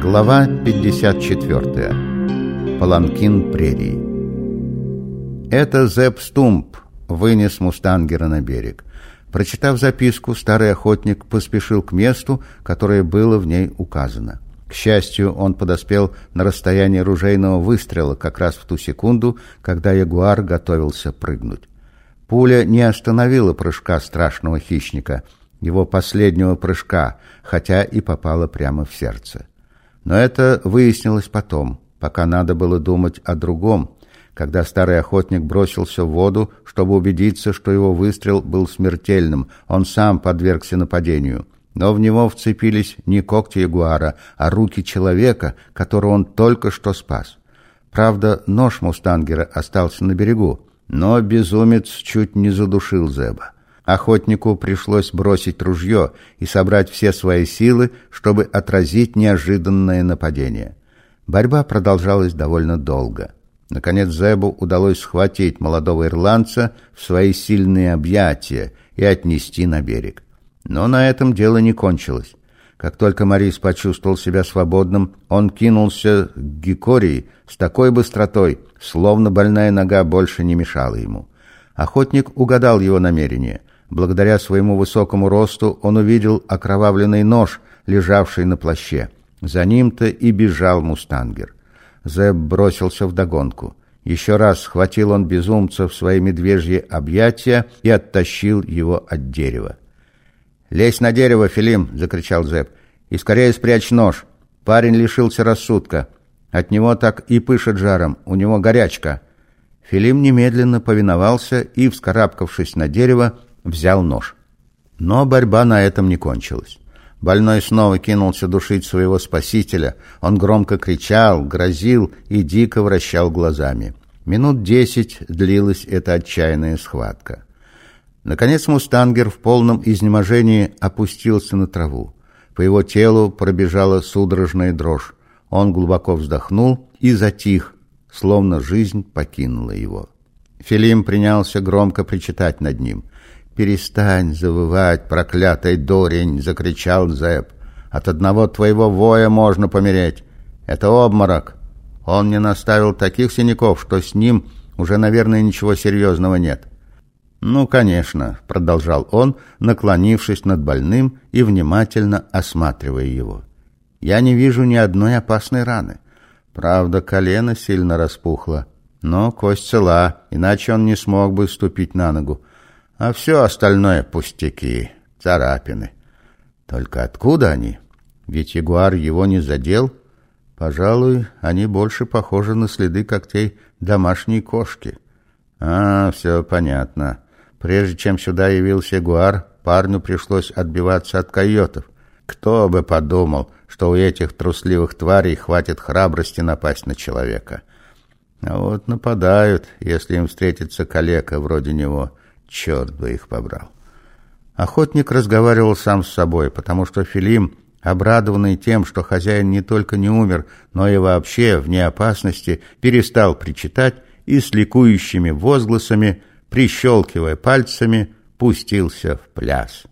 Глава 54. Паланкин прерии. Это Зепп Стумп вынес Мустангера на берег. Прочитав записку, старый охотник поспешил к месту, которое было в ней указано. К счастью, он подоспел на расстояние ружейного выстрела как раз в ту секунду, когда ягуар готовился прыгнуть. Пуля не остановила прыжка страшного хищника, его последнего прыжка, хотя и попала прямо в сердце. Но это выяснилось потом, пока надо было думать о другом, когда старый охотник бросился в воду, чтобы убедиться, что его выстрел был смертельным, он сам подвергся нападению. Но в него вцепились не когти ягуара, а руки человека, которого он только что спас. Правда, нож мустангера остался на берегу, но безумец чуть не задушил Зеба. Охотнику пришлось бросить ружье и собрать все свои силы, чтобы отразить неожиданное нападение. Борьба продолжалась довольно долго. Наконец Зебу удалось схватить молодого ирландца в свои сильные объятия и отнести на берег. Но на этом дело не кончилось. Как только Морис почувствовал себя свободным, он кинулся к Гикории с такой быстротой, словно больная нога больше не мешала ему. Охотник угадал его намерение. Благодаря своему высокому росту он увидел окровавленный нож, лежавший на плаще. За ним-то и бежал мустангер. Зеб бросился в догонку. Еще раз схватил он безумца в свои медвежьи объятия и оттащил его от дерева. «Лезь на дерево, Филим!» — закричал Зеб. «И скорее спрячь нож. Парень лишился рассудка. От него так и пышет жаром. У него горячка». Филим немедленно повиновался и, вскарабкавшись на дерево, взял нож. Но борьба на этом не кончилась. Больной снова кинулся душить своего спасителя. Он громко кричал, грозил и дико вращал глазами. Минут десять длилась эта отчаянная схватка. Наконец мустангер в полном изнеможении опустился на траву. По его телу пробежала судорожная дрожь. Он глубоко вздохнул и затих, словно жизнь покинула его. Филим принялся громко причитать над ним — «Перестань завывать, проклятый дурень!» — закричал Зэп. «От одного твоего воя можно помереть. Это обморок. Он не наставил таких синяков, что с ним уже, наверное, ничего серьезного нет». «Ну, конечно», — продолжал он, наклонившись над больным и внимательно осматривая его. «Я не вижу ни одной опасной раны. Правда, колено сильно распухло, но кость цела, иначе он не смог бы ступить на ногу а все остальное пустяки, царапины. Только откуда они? Ведь ягуар его не задел. Пожалуй, они больше похожи на следы когтей домашней кошки. А, все понятно. Прежде чем сюда явился ягуар, парню пришлось отбиваться от койотов. Кто бы подумал, что у этих трусливых тварей хватит храбрости напасть на человека. А вот нападают, если им встретится калека вроде него. Черт бы их побрал. Охотник разговаривал сам с собой, потому что Филим, обрадованный тем, что хозяин не только не умер, но и вообще вне опасности, перестал причитать и с ликующими возгласами, прищелкивая пальцами, пустился в пляс.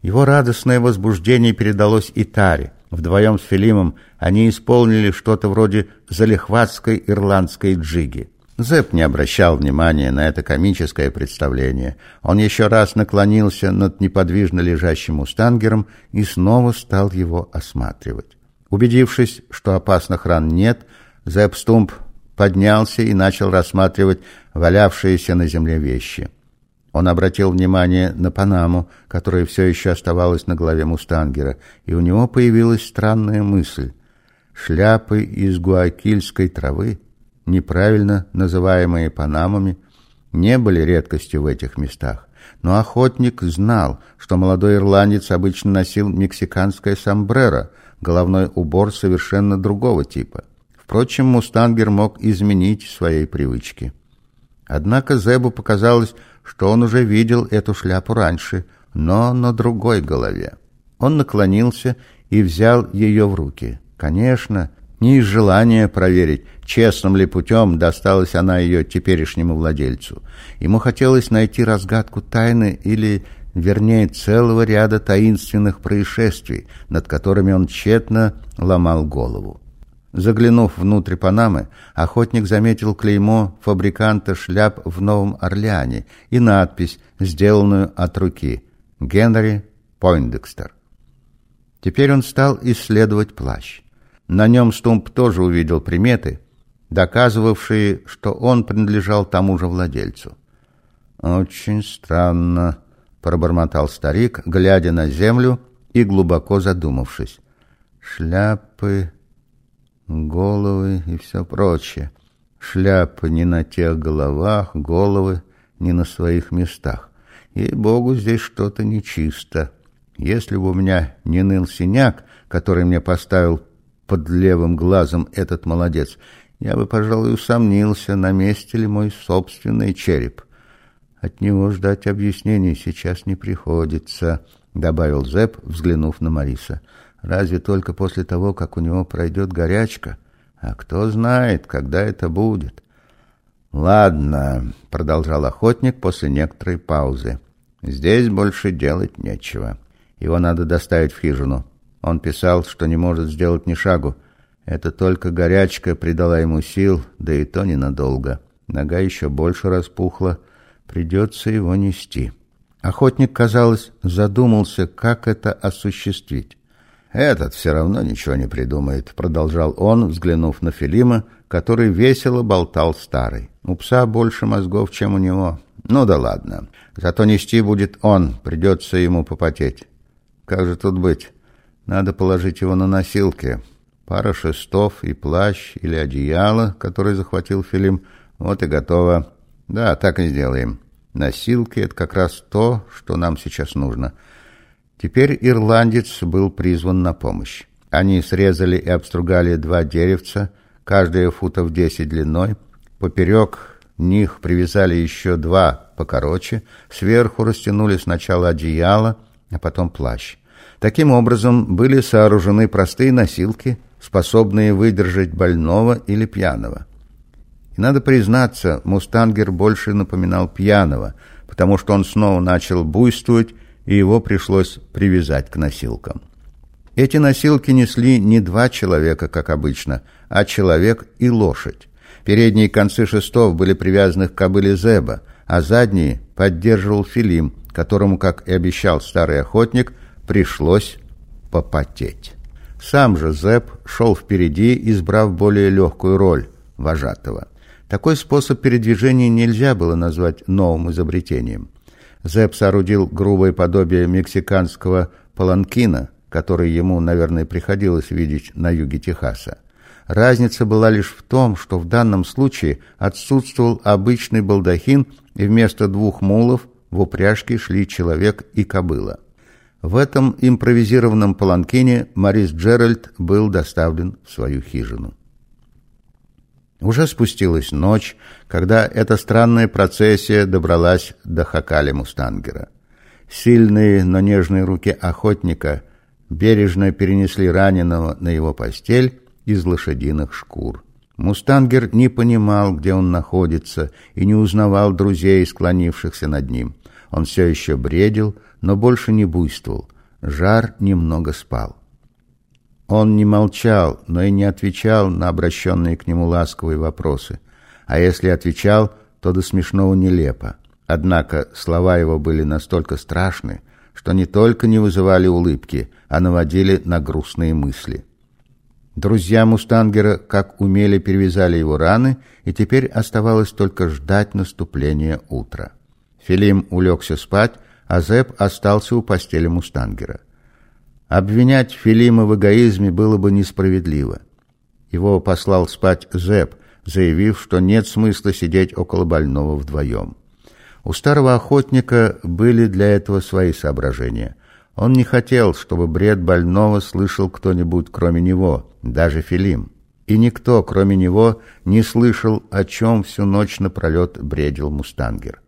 Его радостное возбуждение передалось и Таре. Вдвоем с Филимом они исполнили что-то вроде залихватской ирландской джиги. Зэп не обращал внимания на это комическое представление. Он еще раз наклонился над неподвижно лежащим устангером и снова стал его осматривать. Убедившись, что опасных ран нет, Зэп Стумп поднялся и начал рассматривать валявшиеся на земле вещи. Он обратил внимание на Панаму, которая все еще оставалась на голове Мустангера, и у него появилась странная мысль. Шляпы из гуакильской травы неправильно называемые панамами, не были редкостью в этих местах. Но охотник знал, что молодой ирландец обычно носил мексиканское сомбреро, головной убор совершенно другого типа. Впрочем, мустангер мог изменить своей привычки. Однако Зебу показалось, что он уже видел эту шляпу раньше, но на другой голове. Он наклонился и взял ее в руки. Конечно, не из желания проверить, честным ли путем досталась она ее теперешнему владельцу. Ему хотелось найти разгадку тайны или вернее целого ряда таинственных происшествий, над которыми он тщетно ломал голову. Заглянув внутрь Панамы, охотник заметил клеймо фабриканта шляп в Новом Орлеане и надпись, сделанную от руки «Генри Пойндекстер». Теперь он стал исследовать плащ. На нем Стумп тоже увидел приметы, доказывавшие, что он принадлежал тому же владельцу. «Очень странно», — пробормотал старик, глядя на землю и глубоко задумавшись. «Шляпы, головы и все прочее. Шляпы не на тех головах, головы не на своих местах. И богу здесь что-то нечисто. Если бы у меня не ныл синяк, который мне поставил под левым глазом этот молодец, я бы, пожалуй, усомнился, на месте ли мой собственный череп. От него ждать объяснений сейчас не приходится, — добавил Зэп, взглянув на Мариса. Разве только после того, как у него пройдет горячка? А кто знает, когда это будет? «Ладно», — продолжал охотник после некоторой паузы. «Здесь больше делать нечего. Его надо доставить в хижину. Он писал, что не может сделать ни шагу. Это только горячка придала ему сил, да и то ненадолго. Нога еще больше распухла. Придется его нести. Охотник, казалось, задумался, как это осуществить. «Этот все равно ничего не придумает», — продолжал он, взглянув на Филима, который весело болтал старый. «У пса больше мозгов, чем у него. Ну да ладно. Зато нести будет он, придется ему попотеть. Как же тут быть? Надо положить его на носилки. Пара шестов и плащ или одеяло, который захватил Филим. Вот и готово. Да, так и сделаем. Носилки — это как раз то, что нам сейчас нужно». Теперь ирландец был призван на помощь. Они срезали и обстругали два деревца, каждое футов десять длиной. Поперек них привязали еще два покороче. Сверху растянули сначала одеяло, а потом плащ. Таким образом были сооружены простые носилки, способные выдержать больного или пьяного. И надо признаться, мустангер больше напоминал пьяного, потому что он снова начал буйствовать и его пришлось привязать к носилкам. Эти носилки несли не два человека, как обычно, а человек и лошадь. Передние концы шестов были привязаны к кобыле Зеба, а задние поддерживал Филим, которому, как и обещал старый охотник, пришлось попотеть. Сам же Зеб шел впереди, избрав более легкую роль вожатого. Такой способ передвижения нельзя было назвать новым изобретением. Зепп соорудил грубое подобие мексиканского паланкина, который ему, наверное, приходилось видеть на юге Техаса. Разница была лишь в том, что в данном случае отсутствовал обычный балдахин, и вместо двух мулов в упряжке шли человек и кобыла. В этом импровизированном паланкине Морис Джеральд был доставлен в свою хижину. Уже спустилась ночь, когда эта странная процессия добралась до Хакали Мустангера. Сильные, но нежные руки охотника бережно перенесли раненого на его постель из лошадиных шкур. Мустангер не понимал, где он находится, и не узнавал друзей, склонившихся над ним. Он все еще бредил, но больше не буйствовал. Жар немного спал. Он не молчал, но и не отвечал на обращенные к нему ласковые вопросы. А если отвечал, то до смешного нелепо. Однако слова его были настолько страшны, что не только не вызывали улыбки, а наводили на грустные мысли. Друзья Мустангера, как умели, перевязали его раны, и теперь оставалось только ждать наступления утра. Филим улегся спать, а Зеб остался у постели Мустангера. Обвинять Филима в эгоизме было бы несправедливо. Его послал спать Зэп, заявив, что нет смысла сидеть около больного вдвоем. У старого охотника были для этого свои соображения. Он не хотел, чтобы бред больного слышал кто-нибудь, кроме него, даже Филим. И никто, кроме него, не слышал, о чем всю ночь напролет бредил Мустангер.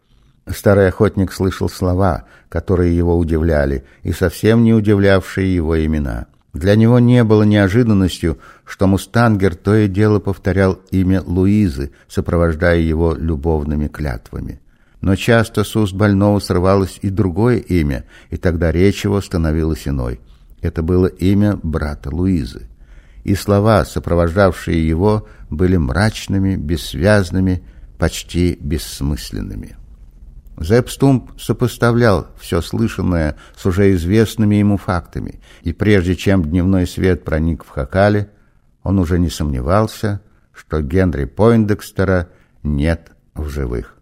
Старый охотник слышал слова, которые его удивляли, и совсем не удивлявшие его имена. Для него не было неожиданностью, что Мустангер то и дело повторял имя Луизы, сопровождая его любовными клятвами. Но часто с уст больного срывалось и другое имя, и тогда речь его становилась иной. Это было имя брата Луизы. И слова, сопровождавшие его, были мрачными, бессвязными, почти бессмысленными. Зепстумп сопоставлял все слышанное с уже известными ему фактами, и прежде чем дневной свет проник в Хакале, он уже не сомневался, что Генри Пойндекстера нет в живых.